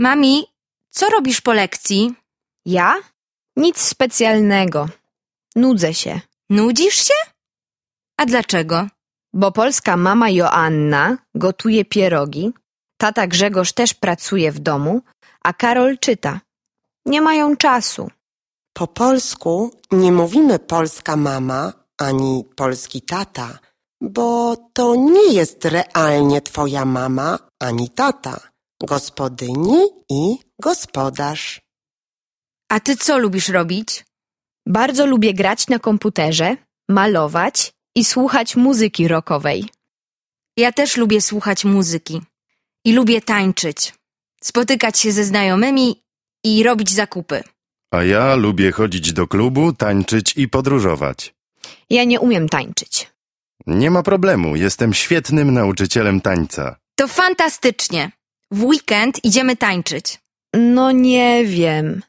Mami, co robisz po lekcji? Ja? Nic specjalnego. Nudzę się, Nudzisz się? A dlaczego? bo polska mama Joanna gotuje pierogi, tata Grzegorz też pracuje w domu, a Karol czyta. Nie mają czasu. Po polsku nie mówimy polska mama ani polski tata, bo to nie jest realnie twoja mama ani tata, gospodyni i gospodarz. A ty co lubisz robić? Bardzo lubię grać na komputerze, malować i słuchać muzyki rockowej. Ja też lubię słuchać muzyki. I lubię tańczyć. Spotykać się ze znajomymi i robić zakupy. A ja lubię chodzić do klubu, tańczyć i podróżować. Ja nie umiem tańczyć. Nie ma problemu, jestem świetnym nauczycielem tańca. To fantastycznie. W weekend idziemy tańczyć. No nie wiem.